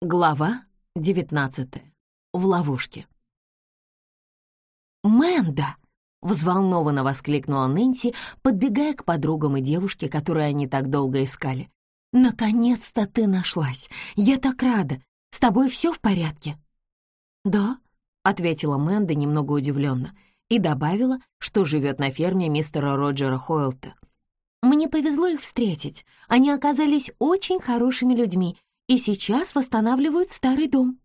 Глава 19. В ловушке. «Мэнда!» — взволнованно воскликнула Нэнси, подбегая к подругам и девушке, которую они так долго искали. «Наконец-то ты нашлась! Я так рада! С тобой все в порядке?» «Да», — ответила Мэнда немного удивленно и добавила, что живет на ферме мистера Роджера Хойлта. «Мне повезло их встретить. Они оказались очень хорошими людьми и сейчас восстанавливают старый дом».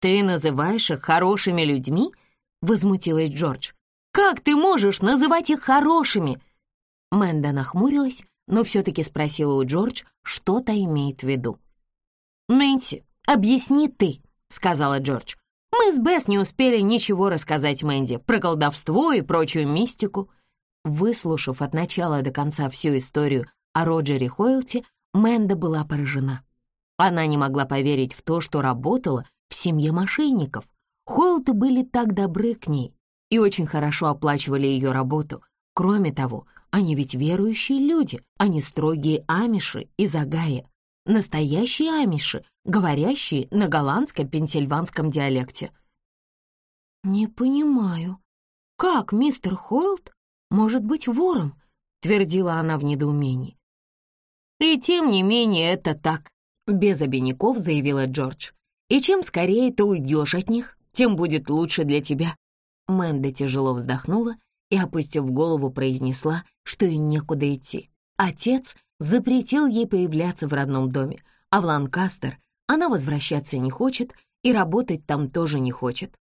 «Ты называешь их хорошими людьми?» — возмутилась Джордж. «Как ты можешь называть их хорошими?» Мэнда нахмурилась, но все-таки спросила у Джордж, что то имеет в виду. «Нэнси, объясни ты», — сказала Джордж. «Мы с Бесс не успели ничего рассказать Мэнди про колдовство и прочую мистику». Выслушав от начала до конца всю историю о Роджере Хойлте, Мэнда была поражена. Она не могла поверить в то, что работала в семье мошенников. Хойлты были так добры к ней и очень хорошо оплачивали ее работу. Кроме того, они ведь верующие люди, они строгие амиши из Агая. Настоящие амиши, говорящие на голландском пенсильванском диалекте. «Не понимаю, как мистер Хойлд может быть вором?» — твердила она в недоумении. «И тем не менее это так», без обиняков заявила Джордж. «И чем скорее ты уйдешь от них, тем будет лучше для тебя». Мэнда тяжело вздохнула и, опустив голову, произнесла, что ей некуда идти. Отец запретил ей появляться в родном доме, а в Ланкастер она возвращаться не хочет и работать там тоже не хочет.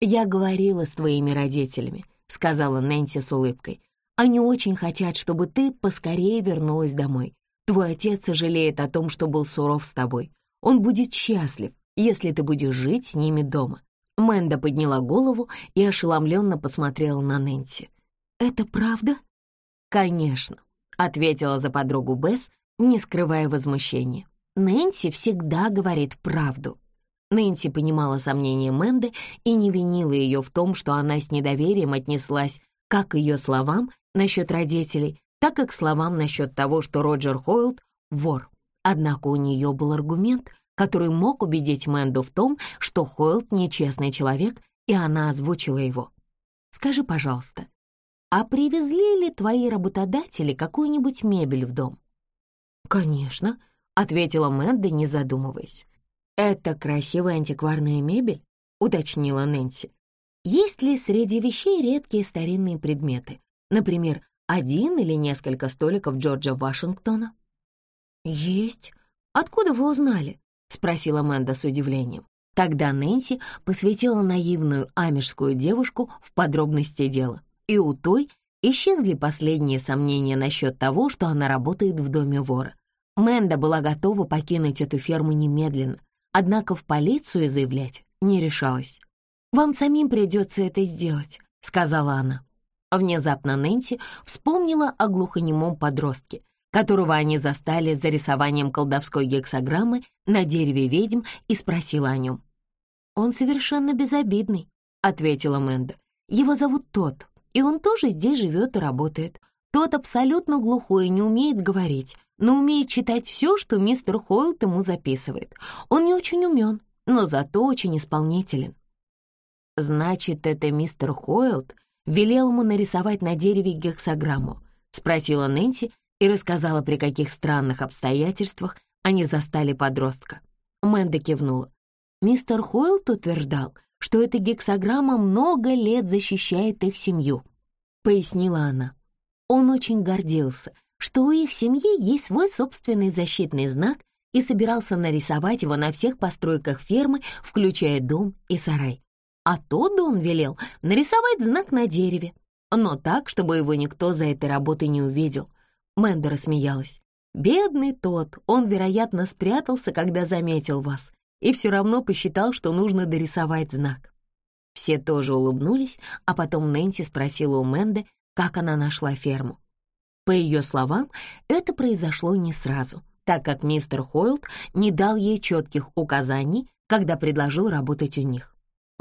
«Я говорила с твоими родителями», — сказала Нэнси с улыбкой. «Они очень хотят, чтобы ты поскорее вернулась домой. Твой отец сожалеет о том, что был суров с тобой. Он будет счастлив, если ты будешь жить с ними дома». Мэнда подняла голову и ошеломленно посмотрела на Нэнси. «Это правда?» «Конечно», — ответила за подругу Бесс, не скрывая возмущения. «Нэнси всегда говорит правду». Нэнси понимала сомнения Мэнды и не винила ее в том, что она с недоверием отнеслась как к ее словам насчет родителей, так как словам насчет того, что Роджер Хойлд — вор. Однако у нее был аргумент, который мог убедить Мэнду в том, что Хойлд — нечестный человек, и она озвучила его. «Скажи, пожалуйста, а привезли ли твои работодатели какую-нибудь мебель в дом?» «Конечно», — ответила Мэнда, не задумываясь. «Это красивая антикварная мебель?» — уточнила Нэнси. «Есть ли среди вещей редкие старинные предметы? Например, один или несколько столиков Джорджа Вашингтона?» «Есть. Откуда вы узнали?» — спросила Мэнда с удивлением. Тогда Нэнси посвятила наивную амежскую девушку в подробности дела, и у той исчезли последние сомнения насчет того, что она работает в доме вора. Мэнда была готова покинуть эту ферму немедленно, однако в полицию заявлять не решалась. «Вам самим придется это сделать», — сказала она. Внезапно Нэнси вспомнила о глухонемом подростке, которого они застали за рисованием колдовской гексограммы на дереве ведьм и спросила о нем. «Он совершенно безобидный», — ответила Мэнда. «Его зовут Тот, и он тоже здесь живет и работает. Тот абсолютно глухой и не умеет говорить, но умеет читать все, что мистер Хойлд ему записывает. Он не очень умен, но зато очень исполнителен». «Значит, это мистер Хойлд велел ему нарисовать на дереве гексограмму?» — спросила Нэнси и рассказала, при каких странных обстоятельствах они застали подростка. Мэнда кивнула. Мистер Хойлт утверждал, что эта гексограмма много лет защищает их семью, пояснила она. Он очень гордился, что у их семьи есть свой собственный защитный знак и собирался нарисовать его на всех постройках фермы, включая дом и сарай. А тот он велел нарисовать знак на дереве, но так, чтобы его никто за этой работой не увидел. Мэнда рассмеялась. «Бедный тот, он, вероятно, спрятался, когда заметил вас, и все равно посчитал, что нужно дорисовать знак». Все тоже улыбнулись, а потом Нэнси спросила у Мэнды, как она нашла ферму. По ее словам, это произошло не сразу, так как мистер Хойлд не дал ей четких указаний, когда предложил работать у них.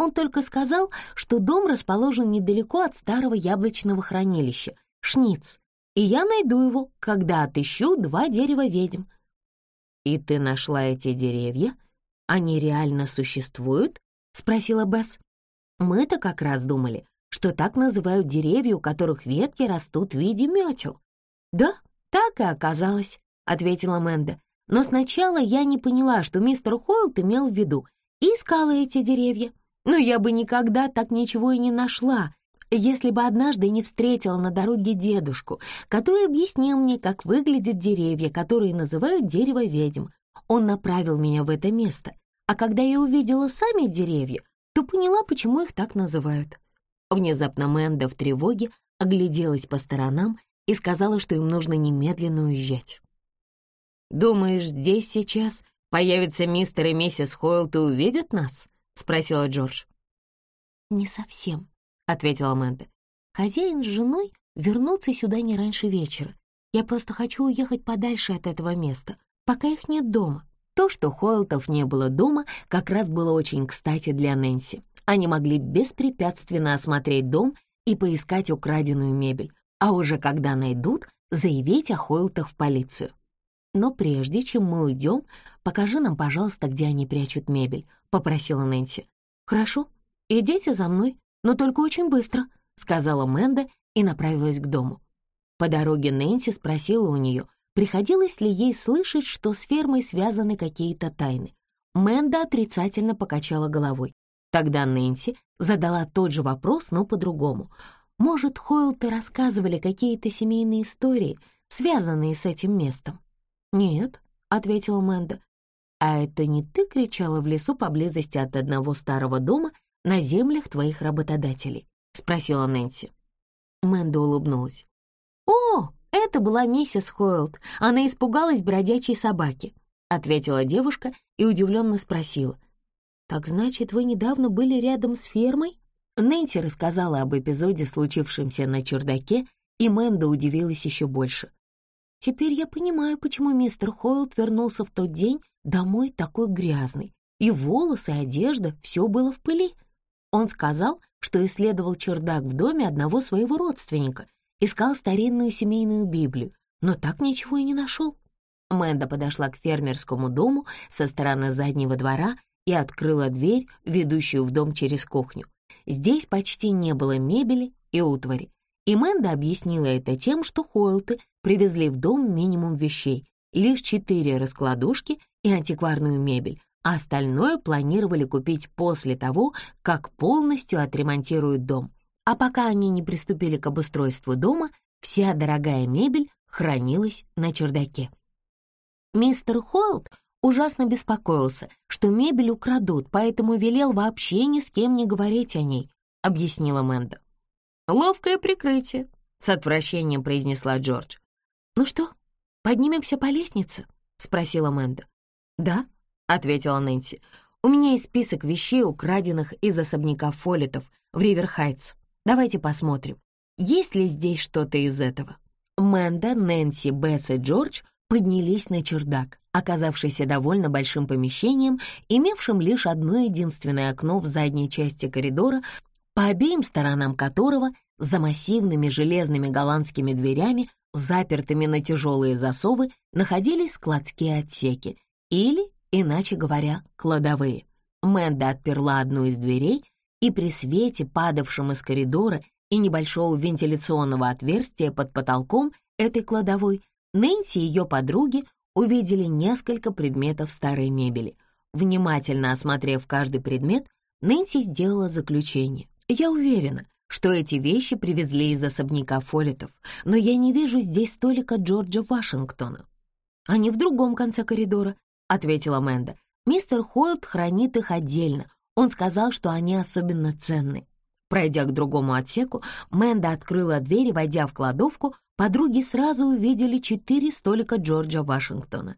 Он только сказал, что дом расположен недалеко от старого яблочного хранилища, Шниц, и я найду его, когда отыщу два дерева ведьм. «И ты нашла эти деревья? Они реально существуют?» — спросила Бесс. «Мы-то как раз думали, что так называют деревья, у которых ветки растут в виде метел». «Да, так и оказалось», — ответила Мэнда. «Но сначала я не поняла, что мистер Хойлд имел в виду, и искала эти деревья. Но я бы никогда так ничего и не нашла, если бы однажды не встретила на дороге дедушку, который объяснил мне, как выглядят деревья, которые называют дерево ведьм. Он направил меня в это место, а когда я увидела сами деревья, то поняла, почему их так называют. Внезапно Мэнда в тревоге огляделась по сторонам и сказала, что им нужно немедленно уезжать. «Думаешь, здесь сейчас появится мистер и миссис Хойлт и увидят нас?» — спросила Джордж. «Не совсем», — ответила Мэнда. «Хозяин с женой вернутся сюда не раньше вечера. Я просто хочу уехать подальше от этого места, пока их нет дома». То, что Хойлтов не было дома, как раз было очень кстати для Нэнси. Они могли беспрепятственно осмотреть дом и поискать украденную мебель, а уже когда найдут, заявить о Хойлтах в полицию. «Но прежде чем мы уйдем, покажи нам, пожалуйста, где они прячут мебель», — попросила Нэнси. «Хорошо, идите за мной», но только очень быстро», — сказала Мэнда и направилась к дому. По дороге Нэнси спросила у нее, приходилось ли ей слышать, что с фермой связаны какие-то тайны. Мэнда отрицательно покачала головой. Тогда Нэнси задала тот же вопрос, но по-другому. Может, Хойлты рассказывали какие-то семейные истории, связанные с этим местом? «Нет», — ответила Мэнда. «А это не ты кричала в лесу поблизости от одного старого дома на землях твоих работодателей?» — спросила Нэнси. Мэнда улыбнулась. «О, это была миссис Хойлд. Она испугалась бродячей собаки», — ответила девушка и удивленно спросила. «Так значит, вы недавно были рядом с фермой?» Нэнси рассказала об эпизоде, случившемся на чердаке, и Мэнда удивилась еще больше. «Теперь я понимаю, почему мистер Хойлд вернулся в тот день домой такой грязный. И волосы, и одежда — все было в пыли», он сказал, что исследовал чердак в доме одного своего родственника, искал старинную семейную Библию, но так ничего и не нашел. Мэнда подошла к фермерскому дому со стороны заднего двора и открыла дверь, ведущую в дом через кухню. Здесь почти не было мебели и утвари, и Мэнда объяснила это тем, что Хойлты привезли в дом минимум вещей, лишь четыре раскладушки и антикварную мебель, а остальное планировали купить после того, как полностью отремонтируют дом. А пока они не приступили к обустройству дома, вся дорогая мебель хранилась на чердаке. Мистер Хойлд ужасно беспокоился, что мебель украдут, поэтому велел вообще ни с кем не говорить о ней, объяснила Мэнда. «Ловкое прикрытие», — с отвращением произнесла Джордж. «Ну что, поднимемся по лестнице?» — спросила Мэнда. «Да», ответила Нэнси. «У меня есть список вещей, украденных из особняка Фоллетов в Риверхайтс. Давайте посмотрим, есть ли здесь что-то из этого». Мэнда, Нэнси, Бесс и Джордж поднялись на чердак, оказавшийся довольно большим помещением, имевшим лишь одно единственное окно в задней части коридора, по обеим сторонам которого за массивными железными голландскими дверями, запертыми на тяжелые засовы, находились складские отсеки или иначе говоря, кладовые. Мэнда отперла одну из дверей, и при свете, падавшем из коридора и небольшого вентиляционного отверстия под потолком этой кладовой, Нэнси и ее подруги увидели несколько предметов старой мебели. Внимательно осмотрев каждый предмет, Нэнси сделала заключение. «Я уверена, что эти вещи привезли из особняка Фоллетов, но я не вижу здесь столика Джорджа Вашингтона. Они в другом конце коридора, ответила Мэнда. «Мистер Хойлд хранит их отдельно. Он сказал, что они особенно ценны». Пройдя к другому отсеку, Мэнда открыла дверь и, войдя в кладовку, подруги сразу увидели четыре столика Джорджа Вашингтона.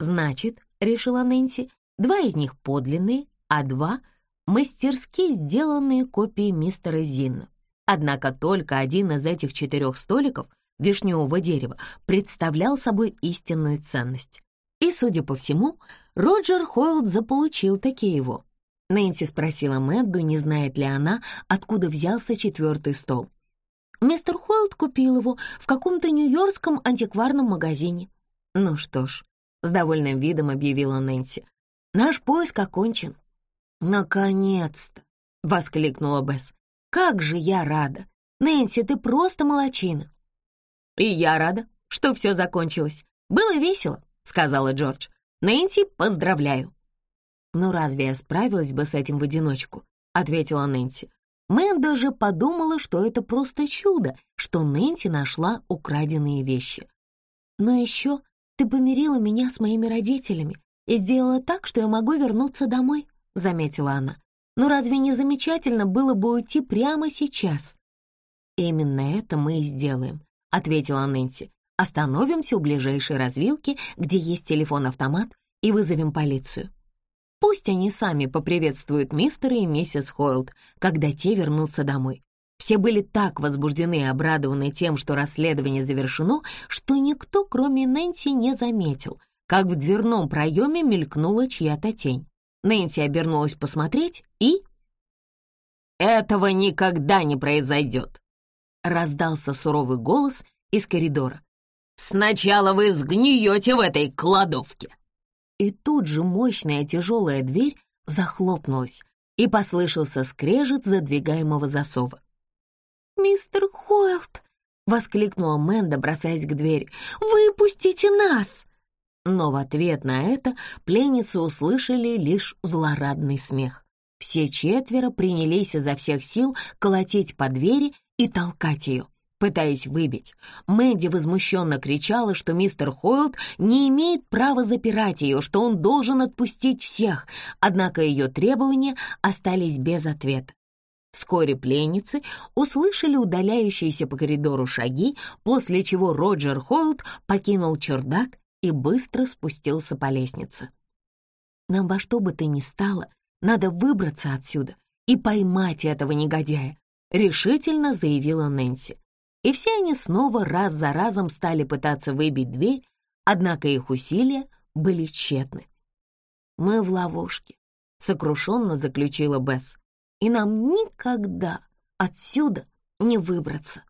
«Значит, — решила Нэнси, — два из них подлинные, а два — мастерски сделанные копии мистера Зинна. Однако только один из этих четырех столиков вишневого дерева представлял собой истинную ценность. И, судя по всему, Роджер Хойлд заполучил такие его. Нэнси спросила Мэдду, не знает ли она, откуда взялся четвертый стол. Мистер Хойлд купил его в каком-то нью-йоркском антикварном магазине. Ну что ж, — с довольным видом объявила Нэнси. «Наш поиск окончен». «Наконец-то!» — воскликнула Бесс. «Как же я рада! Нэнси, ты просто молочина!» «И я рада, что все закончилось. Было весело», — сказала Джордж. «Нэнси, поздравляю!» «Ну разве я справилась бы с этим в одиночку?» — ответила Нэнси. Мэн даже подумала, что это просто чудо, что Нэнси нашла украденные вещи. «Но еще ты помирила меня с моими родителями и сделала так, что я могу вернуться домой», — заметила она. «Но разве не замечательно было бы уйти прямо сейчас?» «Именно это мы и сделаем», — ответила Нэнси. «Остановимся у ближайшей развилки, где есть телефон-автомат, и вызовем полицию. Пусть они сами поприветствуют мистера и миссис Хойлд, когда те вернутся домой. Все были так возбуждены и обрадованы тем, что расследование завершено, что никто, кроме Нэнси, не заметил, как в дверном проеме мелькнула чья-то тень. Нэнси обернулась посмотреть и... «Этого никогда не произойдет!» — раздался суровый голос из коридора. «Сначала вы сгниете в этой кладовке!» И тут же мощная тяжелая дверь захлопнулась, и послышался скрежет задвигаемого засова. «Мистер Хойлд!» — воскликнула Мэнда, бросаясь к двери. «Выпустите нас!» Но в ответ на это пленницы услышали лишь злорадный смех. Все четверо принялись изо всех сил колотить по двери и толкать ее пытаясь выбить. Мэдди возмущенно кричала, что мистер Хойлд не имеет права запирать ее, что он должен отпустить всех, однако ее требования остались без ответа. Вскоре пленницы услышали удаляющиеся по коридору шаги, после чего Роджер Хойлд покинул чердак и быстро спустился по лестнице. «Нам во что бы то ни стало, надо выбраться отсюда и поймать этого негодяя», — решительно заявила Нэнси и все они снова раз за разом стали пытаться выбить дверь, однако их усилия были тщетны. «Мы в ловушке», — сокрушенно заключила Бесс, «и нам никогда отсюда не выбраться».